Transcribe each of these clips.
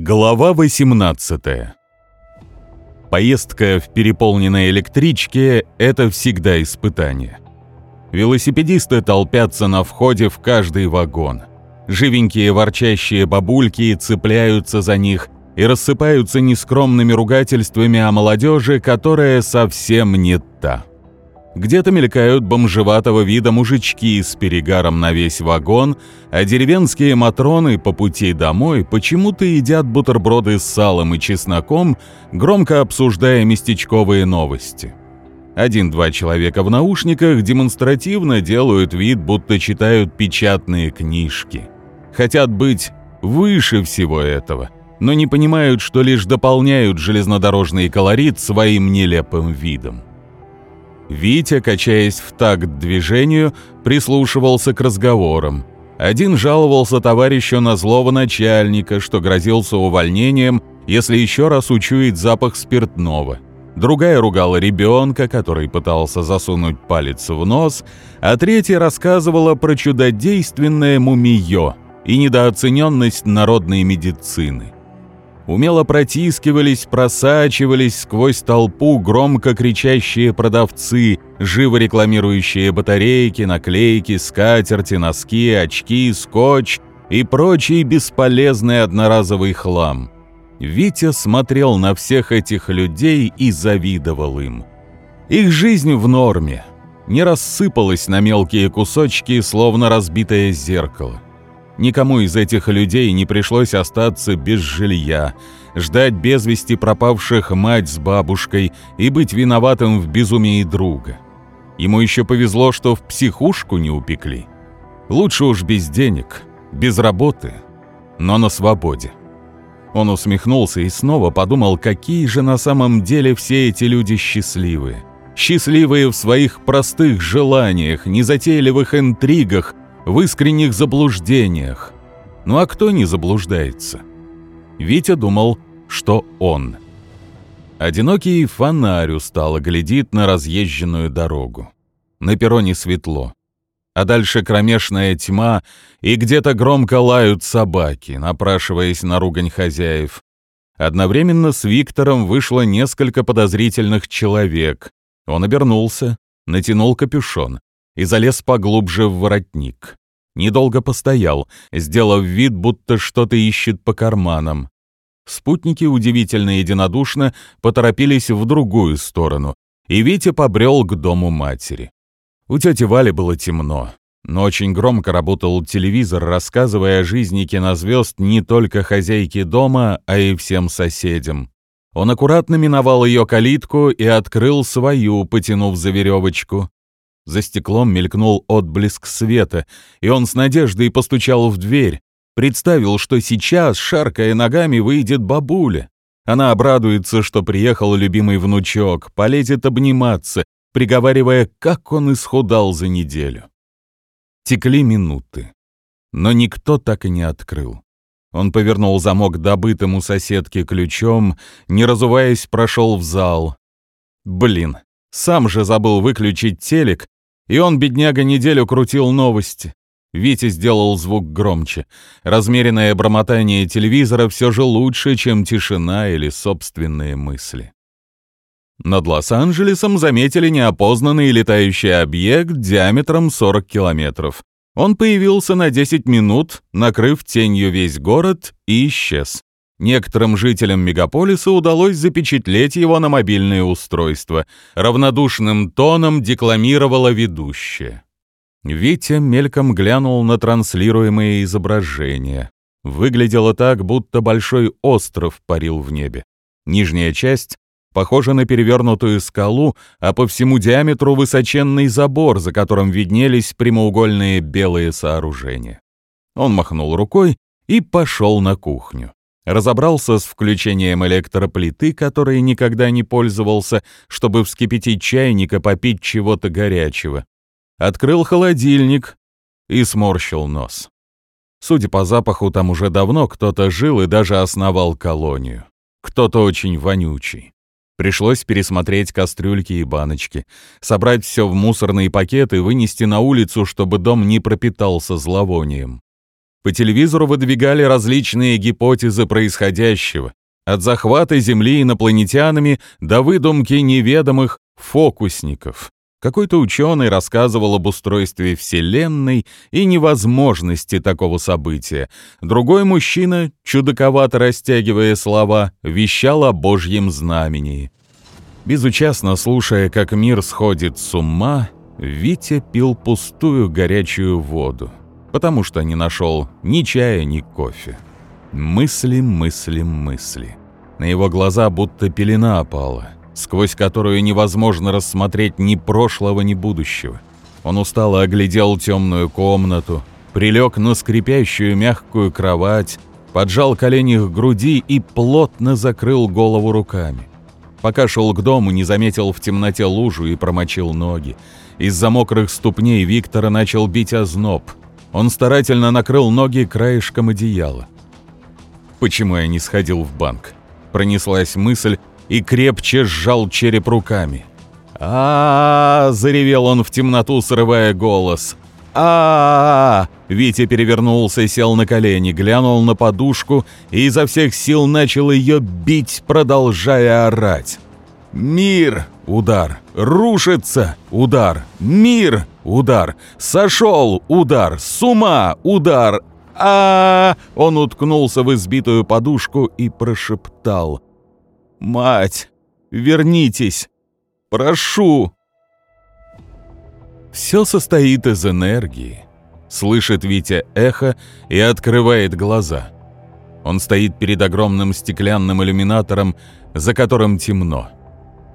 Глава 18 Поездка в переполненной электричке – это всегда испытание. Велосипедисты толпятся на входе в каждый вагон. Живенькие ворчащие бабульки цепляются за них и рассыпаются нескромными ругательствами о молодежи, которая совсем не та. Где-то мелькают бомжеватого вида мужички с перегаром на весь вагон, а деревенские матроны по пути домой почему-то едят бутерброды с салом и чесноком, громко обсуждая местечковые новости. Один-два человека в наушниках демонстративно делают вид, будто читают печатные книжки. Хотят быть выше всего этого, но не понимают, что лишь дополняют железнодорожный колорит своим нелепым видом. Витя, качаясь в такт движению, прислушивался к разговорам. Один жаловался товарищу на злого начальника, что грозился увольнением, если еще раз учует запах спиртного. Другая ругала ребенка, который пытался засунуть палец в нос, а третья рассказывала про чудодейственное мумиё и недооцененность народной медицины умело протискивались, просачивались сквозь толпу громко кричащие продавцы, живо рекламирующие батарейки, наклейки, скатерти, носки, очки, скотч и прочий бесполезный одноразовый хлам. Витя смотрел на всех этих людей и завидовал им. Их жизнь в норме, не рассыпалась на мелкие кусочки, словно разбитое зеркало. Никому из этих людей не пришлось остаться без жилья, ждать без вести пропавших мать с бабушкой и быть виноватым в безумии друга. Ему еще повезло, что в психушку не упекли. Лучше уж без денег, без работы, но на свободе. Он усмехнулся и снова подумал, какие же на самом деле все эти люди счастливые. Счастливые в своих простых желаниях, незатейливых интригах, в искренних заблуждениях. Ну а кто не заблуждается? Витя думал, что он. Одинокий фонарь устало глядит на разъезженную дорогу. На перроне светло. А дальше кромешная тьма, и где-то громко лают собаки, напрашиваясь на ругань хозяев. Одновременно с Виктором вышло несколько подозрительных человек. Он обернулся, натянул капюшон и залез поглубже в воротник. Недолго постоял, сделав вид, будто что-то ищет по карманам. Спутники удивительно единодушно поторопились в другую сторону, и Витя побрел к дому матери. У тети Вали было темно, но очень громко работал телевизор, рассказывая о жизни кинозвезд не только хозяйке дома, а и всем соседям. Он аккуратно миновал ее калитку и открыл свою, потянув за веревочку. За стеклом мелькнул отблеск света, и он с надеждой постучал в дверь. Представил, что сейчас, шаркая ногами, выйдет бабуля. Она обрадуется, что приехал любимый внучок, полезет обниматься, приговаривая, как он исхудал за неделю. Текли минуты, но никто так и не открыл. Он повернул замок добытым у соседки ключом, не разуваясь, прошел в зал. Блин, сам же забыл выключить телек и он, бедняга, неделю крутил новости. Витя сделал звук громче. Размеренное бормотание телевизора все же лучше, чем тишина или собственные мысли. Над Лос-Анджелесом заметили неопознанный летающий объект диаметром 40 километров. Он появился на 10 минут, накрыв тенью весь город и исчез. Некоторым жителям мегаполиса удалось запечатлеть его на мобильное устройство. Равнодушным тоном декламировала ведущая. Витя мельком глянул на транслируемые изображения. Выглядело так, будто большой остров парил в небе. Нижняя часть похожа на перевернутую скалу, а по всему диаметру высоченный забор, за которым виднелись прямоугольные белые сооружения. Он махнул рукой и пошел на кухню разобрался с включением электроплиты, которой никогда не пользовался, чтобы вскипятить чайник и попить чего-то горячего. Открыл холодильник и сморщил нос. Судя по запаху, там уже давно кто-то жил и даже основал колонию. Кто-то очень вонючий. Пришлось пересмотреть кастрюльки и баночки, собрать все в мусорные пакеты и вынести на улицу, чтобы дом не пропитался зловонием. По телевизору выдвигали различные гипотезы происходящего, от захвата Земли инопланетянами до выдумки неведомых фокусников. Какой-то ученый рассказывал об устройстве Вселенной и невозможности такого события. Другой мужчина, чудаковато растягивая слова, вещал о Божьем знамении. Безучастно слушая, как мир сходит с ума, Витя пил пустую горячую воду, потому что не нашел ни чая, ни кофе. Мысли, мысли, мысли. На его глаза будто пелена опала сквозь которую невозможно рассмотреть ни прошлого, ни будущего. Он устало оглядел темную комнату, прилег на скрипящую мягкую кровать, поджал колени к груди и плотно закрыл голову руками. Пока шел к дому, не заметил в темноте лужу и промочил ноги. Из-за мокрых ступней Виктора начал бить озноб. Он старательно накрыл ноги краешком одеяла. «Почему я не сходил в банк?» Пронеслась мысль, и крепче сжал череп руками. а, -а, -а, заревел он в темноту, срывая голос. а, -а, -а Витя перевернулся, сел на колени, глянул на подушку и изо всех сил начал ее бить, продолжая орать. «Мир!» — удар. «Рушится!» — удар. «Мир!» — удар. «Сошел!» — удар. «С ума!» — удар. а, -а, -а Он уткнулся в избитую подушку и прошептал. «Мать, вернитесь! Прошу!» Все состоит из энергии. Слышит Витя эхо и открывает глаза. Он стоит перед огромным стеклянным иллюминатором, за которым темно.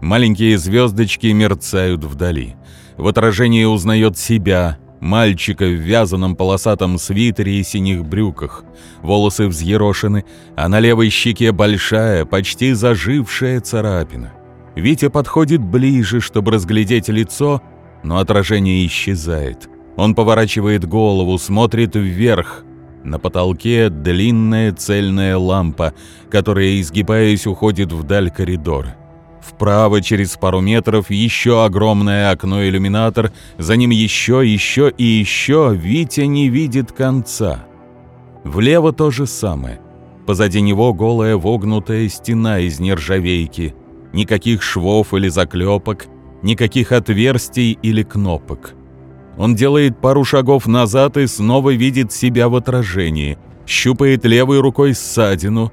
Маленькие звездочки мерцают вдали. В отражении узнает себя, мальчика в вязаном полосатом свитере и синих брюках. Волосы взъерошены, а на левой щеке большая, почти зажившая царапина. Витя подходит ближе, чтобы разглядеть лицо, но отражение исчезает. Он поворачивает голову, смотрит вверх. На потолке длинная цельная лампа, которая, изгибаясь, уходит вдаль коридора. Вправо через пару метров еще огромное окно-иллюминатор, за ним еще, еще и еще, Витя не видит конца. Влево то же самое. Позади него голая вогнутая стена из нержавейки. Никаких швов или заклепок, никаких отверстий или кнопок. Он делает пару шагов назад и снова видит себя в отражении. Щупает левой рукой ссадину.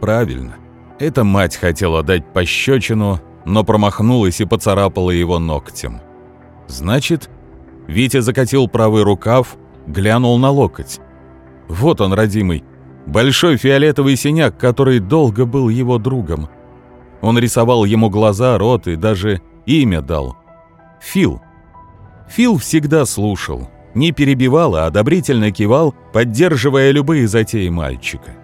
Правильно. Эта мать хотела дать пощечину, но промахнулась и поцарапала его ногтем. Значит, Витя закатил правый рукав, глянул на локоть. Вот он, родимый, большой фиолетовый синяк, который долго был его другом. Он рисовал ему глаза, рот и даже имя дал. Фил. Фил всегда слушал, не перебивал, а одобрительно кивал, поддерживая любые затеи мальчика.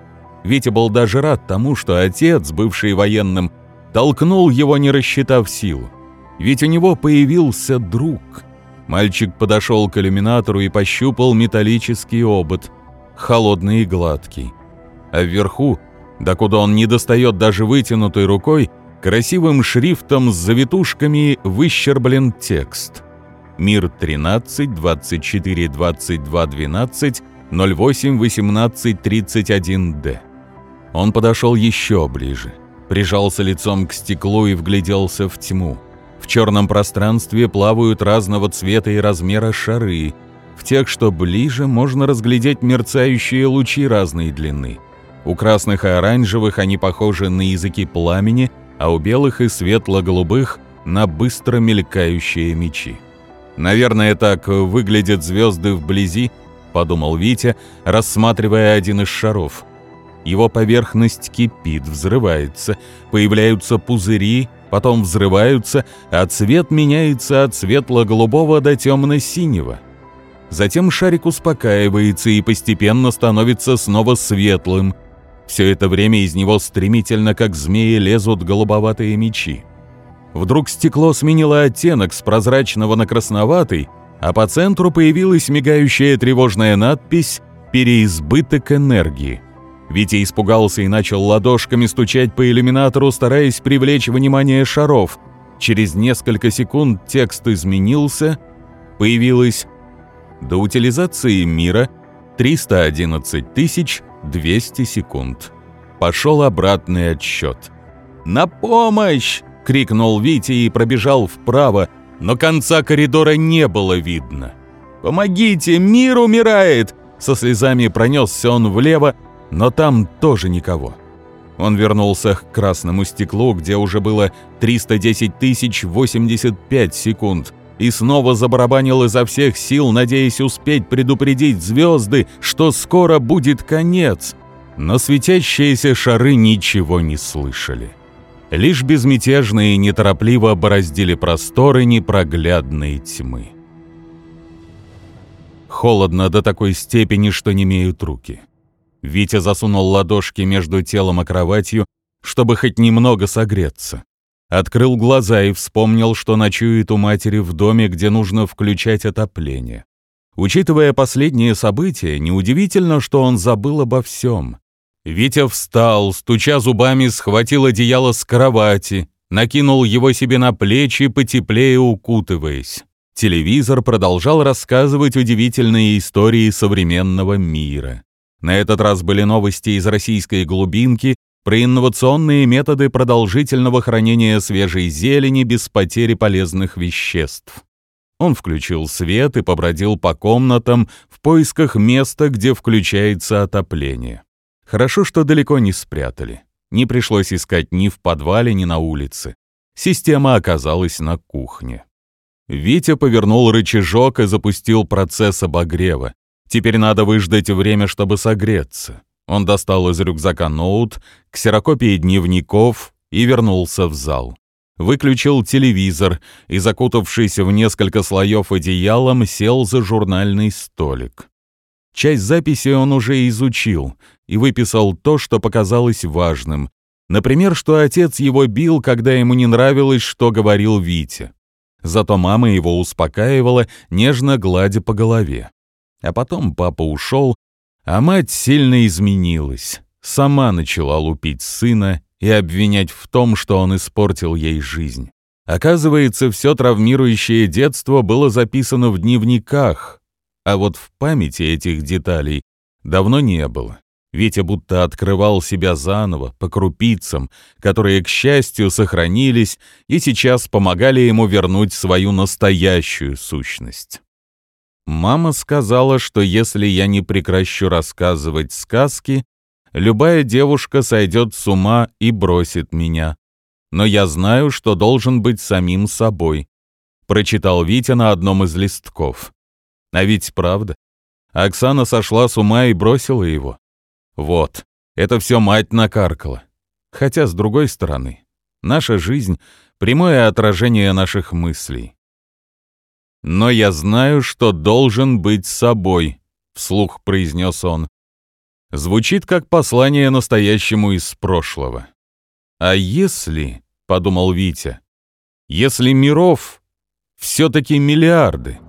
Витя был даже рад тому, что отец, бывший военным, толкнул его, не рассчитав силу. Ведь у него появился друг. Мальчик подошел к иллюминатору и пощупал металлический обод, холодный и гладкий. А вверху, докуда он не достает даже вытянутой рукой, красивым шрифтом с завитушками выщерблен текст. Мир 13, 24, 22, 12, 08, 18, 31, Д. Он подошел еще ближе, прижался лицом к стеклу и вгляделся в тьму. В черном пространстве плавают разного цвета и размера шары. В тех, что ближе, можно разглядеть мерцающие лучи разной длины. У красных и оранжевых они похожи на языки пламени, а у белых и светло-голубых — на быстро мелькающие мечи. «Наверное, так выглядят звезды вблизи», — подумал Витя, рассматривая один из шаров. Его поверхность кипит, взрывается, появляются пузыри, потом взрываются, а цвет меняется от светло-голубого до темно-синего. Затем шарик успокаивается и постепенно становится снова светлым. Все это время из него стремительно, как змеи, лезут голубоватые мечи. Вдруг стекло сменило оттенок с прозрачного на красноватый, а по центру появилась мигающая тревожная надпись «Переизбыток энергии». Витя испугался и начал ладошками стучать по иллюминатору, стараясь привлечь внимание шаров. Через несколько секунд текст изменился, появилось «До утилизации мира 311 200 секунд. Пошел обратный отсчет. «На помощь!» — крикнул Витя и пробежал вправо, но конца коридора не было видно. «Помогите! Мир умирает!» Со слезами пронесся он влево, но там тоже никого. Он вернулся к красному стеклу, где уже было 310 тысяч 85 секунд, и снова забарабанил изо всех сил, надеясь успеть предупредить звезды, что скоро будет конец. Но светящиеся шары ничего не слышали. Лишь безмятежно и неторопливо бороздили просторы непроглядной тьмы. Холодно до такой степени, что не имеют руки. Витя засунул ладошки между телом и кроватью, чтобы хоть немного согреться. Открыл глаза и вспомнил, что ночует у матери в доме, где нужно включать отопление. Учитывая последние события, неудивительно, что он забыл обо всем. Витя встал, стуча зубами, схватил одеяло с кровати, накинул его себе на плечи, потеплее укутываясь. Телевизор продолжал рассказывать удивительные истории современного мира. На этот раз были новости из российской глубинки про инновационные методы продолжительного хранения свежей зелени без потери полезных веществ. Он включил свет и побродил по комнатам в поисках места, где включается отопление. Хорошо, что далеко не спрятали. Не пришлось искать ни в подвале, ни на улице. Система оказалась на кухне. Витя повернул рычажок и запустил процесс обогрева. Теперь надо выждать время, чтобы согреться. Он достал из рюкзака ноут, ксерокопии дневников и вернулся в зал. Выключил телевизор и, закутавшись в несколько слоев одеялом, сел за журнальный столик. Часть записи он уже изучил и выписал то, что показалось важным. Например, что отец его бил, когда ему не нравилось, что говорил Витя. Зато мама его успокаивала, нежно гладя по голове. А потом папа ушел, а мать сильно изменилась. Сама начала лупить сына и обвинять в том, что он испортил ей жизнь. Оказывается, все травмирующее детство было записано в дневниках, а вот в памяти этих деталей давно не было. Витя будто открывал себя заново, по крупицам, которые, к счастью, сохранились и сейчас помогали ему вернуть свою настоящую сущность. Мама сказала, что если я не прекращу рассказывать сказки, любая девушка сойдет с ума и бросит меня. Но я знаю, что должен быть самим собой. Прочитал Витя на одном из листков. А ведь правда. Оксана сошла с ума и бросила его. Вот, это все мать накаркала. Хотя, с другой стороны, наша жизнь — прямое отражение наших мыслей. «Но я знаю, что должен быть собой», — вслух произнес он. Звучит как послание настоящему из прошлого. «А если, — подумал Витя, — если миров все-таки миллиарды?»